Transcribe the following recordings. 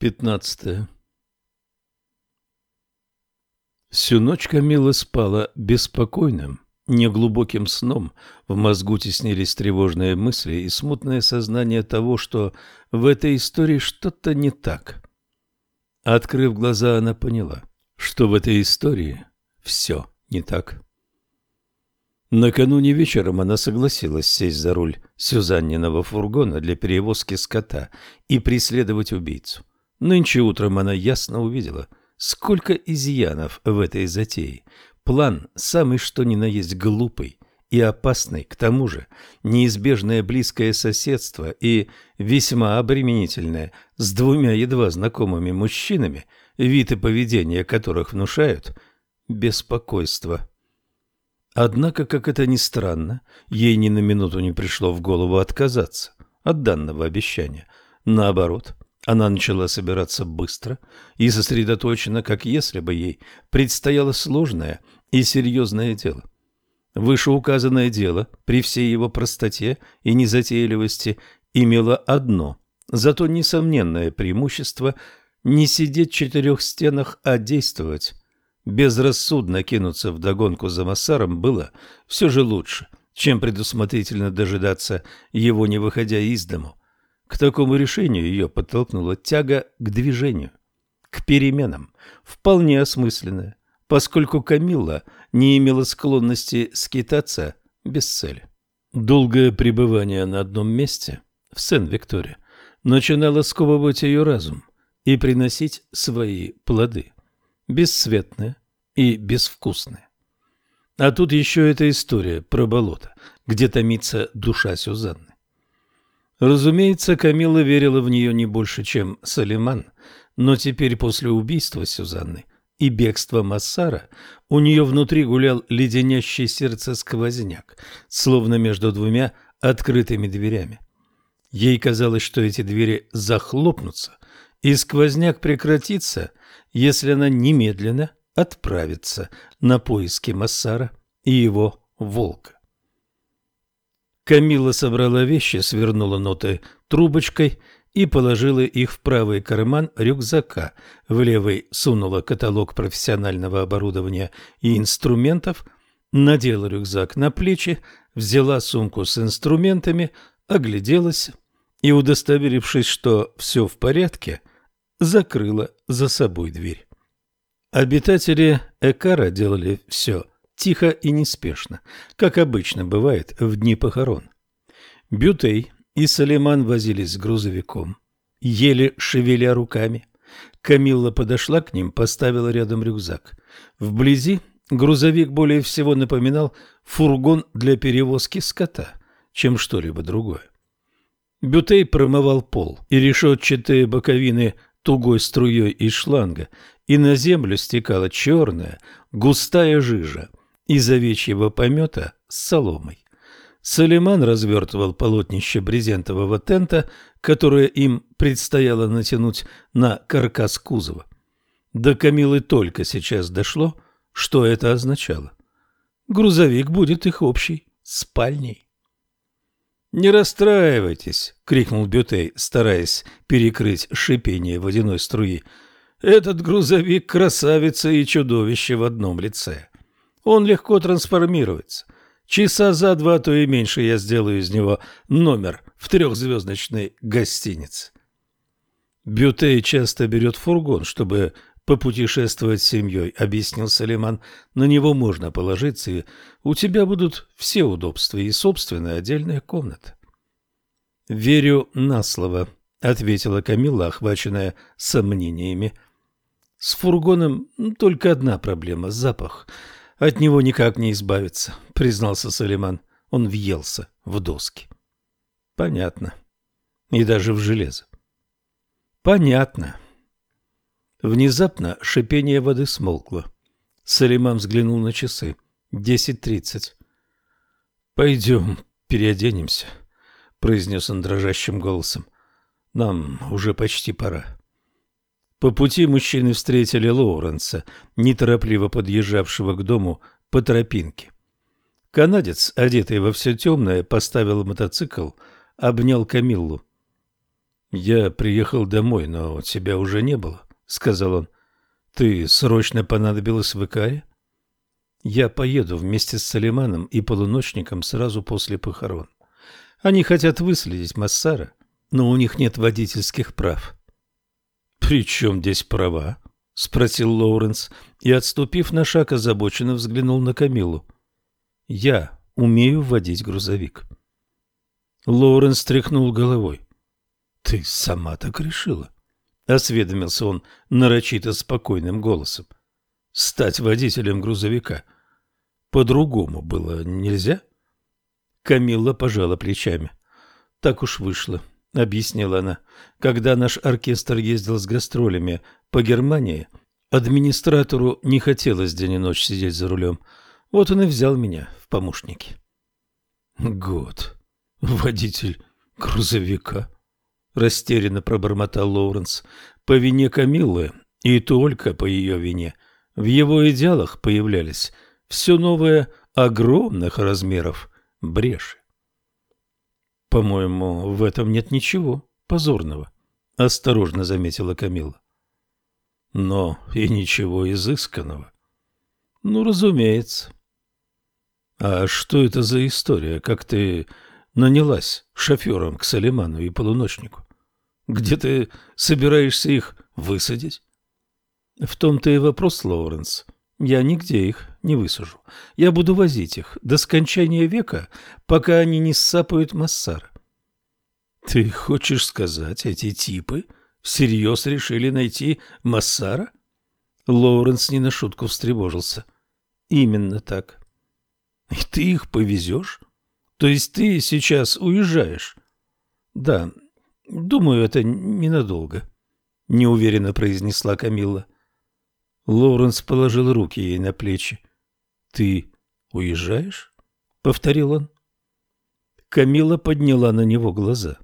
15. Всю ночь Камила спала беспокойным, неглубоким сном. В мозгу теснились тревожные мысли и смутное сознание того, что в этой истории что-то не так. Открыв глаза, она поняла, что в этой истории все не так. Накануне вечером она согласилась сесть за руль Сюзанниного фургона для перевозки скота и преследовать убийцу. Нынче утром она ясно увидела, сколько изъянов в этой затее. План самый что ни на есть глупый и опасный, к тому же неизбежное близкое соседство и весьма обременительное с двумя едва знакомыми мужчинами, вид и поведение которых внушают беспокойство. Однако, как это ни странно, ей ни на минуту не пришло в голову отказаться от данного обещания. Наоборот, она начала собираться быстро и сосредоточенно, как если бы ей предстояло сложное и серьезное дело. Вышеуказанное дело, при всей его простоте и незатейливости, имело одно, зато несомненное преимущество – не сидеть в четырех стенах, а действовать. Безрассудно кинуться в догонку за Массаром было все же лучше, чем предусмотрительно дожидаться его, не выходя из дому. К такому решению ее подтолкнула тяга к движению, к переменам, вполне осмысленная, поскольку Камилла не имела склонности скитаться без цели. Долгое пребывание на одном месте, в Сен-Викторе, начинало сковывать ее разум и приносить свои плоды, бесцветные и безвкусные. А тут еще эта история про болото, где томится душа Сюзанны. Разумеется, Камила верила в нее не больше, чем Салиман, но теперь после убийства Сюзанны и бегства Массара у нее внутри гулял леденящий сердце сквозняк, словно между двумя открытыми дверями. Ей казалось, что эти двери захлопнутся, и сквозняк прекратится, если она немедленно отправится на поиски Массара и его волка. Камила собрала вещи, свернула ноты трубочкой и положила их в правый карман рюкзака. В левый сунула каталог профессионального оборудования и инструментов, надела рюкзак на плечи, взяла сумку с инструментами, огляделась и, удостоверившись, что все в порядке, закрыла за собой дверь. Обитатели Экара делали все – тихо и неспешно, как обычно бывает в дни похорон. Бютей и Салиман возились с грузовиком, еле шевеля руками. Камилла подошла к ним, поставила рядом рюкзак. Вблизи грузовик более всего напоминал фургон для перевозки скота, чем что-либо другое. Бютей промывал пол, и решетчатые боковины тугой струей из шланга, и на землю стекала черная, густая жижа из овечьего помета с соломой. Салиман развертывал полотнище брезентового тента, которое им предстояло натянуть на каркас кузова. До Камилы только сейчас дошло, что это означало. Грузовик будет их общей спальней. «Не расстраивайтесь!» — крикнул Бютей, стараясь перекрыть шипение водяной струи. «Этот грузовик — красавица и чудовище в одном лице. Он легко трансформируется. Часа за два, то и меньше я сделаю из него номер в трехзвездочной гостинице. Бютей часто берет фургон, чтобы попутешествовать с семьей, объяснил Салиман. На него можно положиться, и у тебя будут все удобства и собственная отдельная комната. Верю на слово, ответила Камила, охваченная сомнениями. С фургоном только одна проблема запах. От него никак не избавиться, признался Салиман. Он въелся в доски. Понятно. И даже в железо. Понятно. Внезапно шипение воды смолкло. Салиман взглянул на часы. Десять тридцать. «Пойдем, переоденемся», — произнес он дрожащим голосом. «Нам уже почти пора». По пути мужчины встретили Лоуренса, неторопливо подъезжавшего к дому по тропинке. Канадец, одетый во все темное, поставил мотоцикл, обнял Камиллу. Я приехал домой, но тебя уже не было, сказал он. Ты срочно понадобилась в Икаре? Я поеду вместе с Салиманом и полуночником сразу после похорон. Они хотят выследить Массара, но у них нет водительских прав. При чем здесь права? спросил Лоуренс и, отступив на шаг, озабоченно взглянул на Камилу. Я умею водить грузовик. Лоуренс тряхнул головой. Ты сама так решила? Осведомился он нарочито спокойным голосом. Стать водителем грузовика. По-другому было нельзя? Камилла пожала плечами. Так уж вышло, объяснила она. Когда наш оркестр ездил с гастролями по Германии, администратору не хотелось день и ночь сидеть за рулем. Вот он и взял меня в помощники. Год. Водитель грузовика. Растерянно пробормотал Лоуренс. По вине Камиллы и только по ее вине в его идеалах появлялись все новые огромных размеров бреши. По-моему, в этом нет ничего позорного, осторожно заметила Камилла. Но и ничего изысканного. Ну, разумеется. А что это за история, как ты нанялась шофером к Салиману и полуночнику? Где ты собираешься их высадить? В том-то и вопрос, Лоуренс. Я нигде их не высажу. Я буду возить их до скончания века, пока они не ссапают Массара. Ты хочешь сказать, эти типы всерьез решили найти Массара? Лоуренс не на шутку встревожился. Именно так. И ты их повезешь? То есть ты сейчас уезжаешь? Да, думаю, это ненадолго, неуверенно произнесла Камилла. Лоуренс положил руки ей на плечи. Ты уезжаешь? повторил он. Камила подняла на него глаза.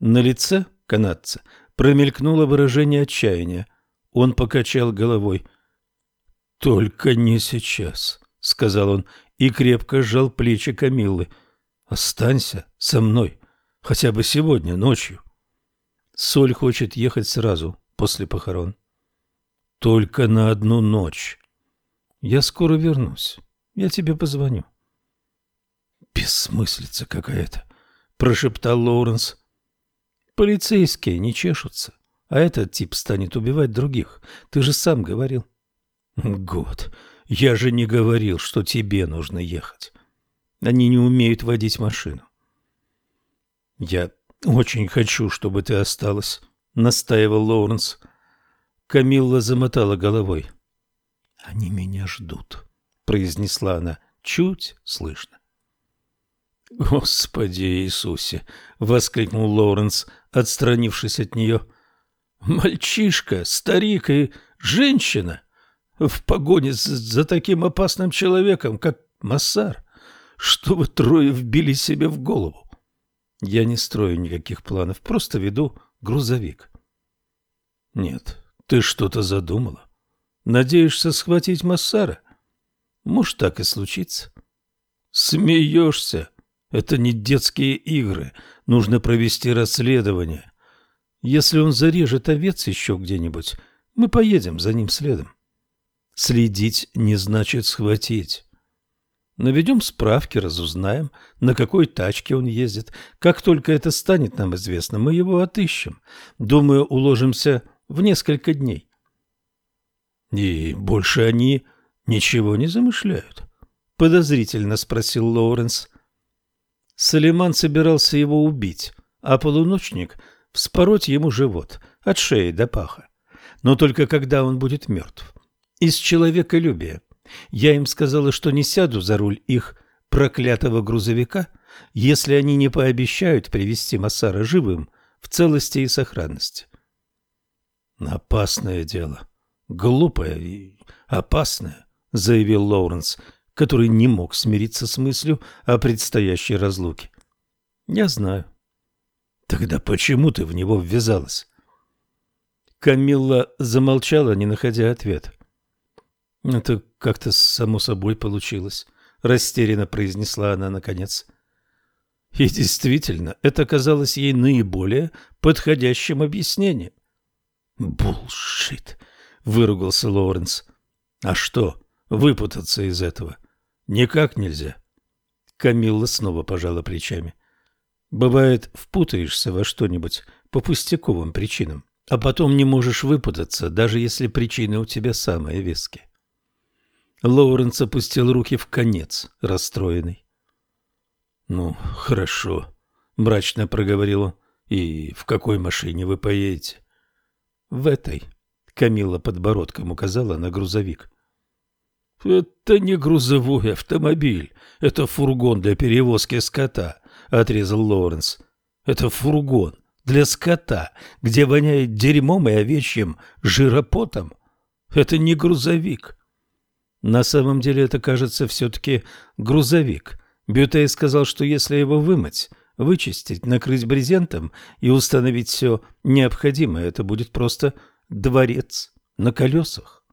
На лице канадца промелькнуло выражение отчаяния. Он покачал головой. Только не сейчас, сказал он и крепко сжал плечи Камиллы. Останься со мной, хотя бы сегодня ночью. Соль хочет ехать сразу после похорон. Только на одну ночь. Я скоро вернусь. Я тебе позвоню. Бессмыслица какая-то, прошептал Лоуренс. Полицейские не чешутся, а этот тип станет убивать других. Ты же сам говорил. Год. Я же не говорил, что тебе нужно ехать. Они не умеют водить машину. Я очень хочу, чтобы ты осталась, настаивал Лоуренс. Камилла замотала головой. Они меня ждут, произнесла она чуть слышно. Господи Иисусе, воскликнул Лоуренс, отстранившись от нее. Мальчишка, старик и женщина в погоне за таким опасным человеком, как Массар. Что вы трое вбили себе в голову? Я не строю никаких планов, просто веду грузовик. Нет, ты что-то задумала. Надеешься схватить Массара? Может, так и случится. Смеешься. Это не детские игры. Нужно провести расследование. Если он зарежет овец еще где-нибудь, мы поедем за ним следом. Следить не значит схватить. Наведем справки, разузнаем, на какой тачке он ездит. Как только это станет нам известно, мы его отыщем. Думаю, уложимся в несколько дней. И больше они ничего не замышляют? Подозрительно спросил Лоуренс. Салиман собирался его убить, а полуночник вспороть ему живот от шеи до паха. Но только когда он будет мертв. Из человеколюбия. Я им сказала, что не сяду за руль их проклятого грузовика, если они не пообещают привести Массара живым в целости и сохранности. Опасное дело. Глупое и опасное, заявил Лоуренс, который не мог смириться с мыслью о предстоящей разлуке. Я знаю. Тогда почему ты в него ввязалась? Камилла замолчала, не находя ответа. Это как-то само собой получилось, растерянно произнесла она наконец. И действительно, это казалось ей наиболее подходящим объяснением. «Булшит!» — выругался Лоуренс. «А что, выпутаться из этого? Никак нельзя». Камилла снова пожала плечами. «Бывает, впутаешься во что-нибудь по пустяковым причинам, а потом не можешь выпутаться, даже если причины у тебя самые веские». Лоуренс опустил руки в конец, расстроенный. «Ну, хорошо», — мрачно проговорил он. «И в какой машине вы поедете?» «В этой», — Камила подбородком указала на грузовик. «Это не грузовой автомобиль, это фургон для перевозки скота», — отрезал Лоуренс. «Это фургон для скота, где воняет дерьмом и овечьим жиропотом. Это не грузовик». На самом деле это, кажется, все-таки грузовик, Бютей сказал, что если его вымыть, вычистить, накрыть брезентом и установить все необходимое, это будет просто дворец на колесах.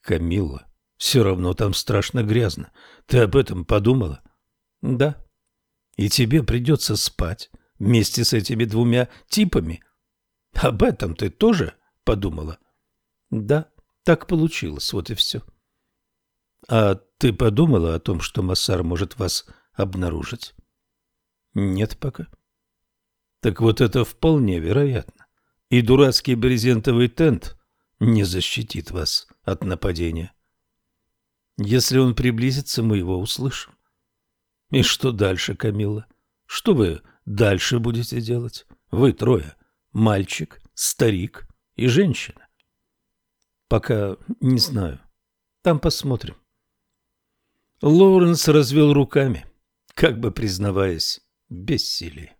Камилла, все равно там страшно грязно. Ты об этом подумала? Да. И тебе придется спать вместе с этими двумя типами. Об этом ты тоже подумала? Да, так получилось, вот и все. А ты подумала о том, что Массар может вас обнаружить? Нет пока. Так вот это вполне вероятно. И дурацкий брезентовый тент не защитит вас от нападения. Если он приблизится, мы его услышим. И что дальше, Камилла? Что вы дальше будете делать? Вы трое. Мальчик, старик и женщина. Пока не знаю. Там посмотрим. Лоуренс развел руками, как бы признаваясь в бессилии.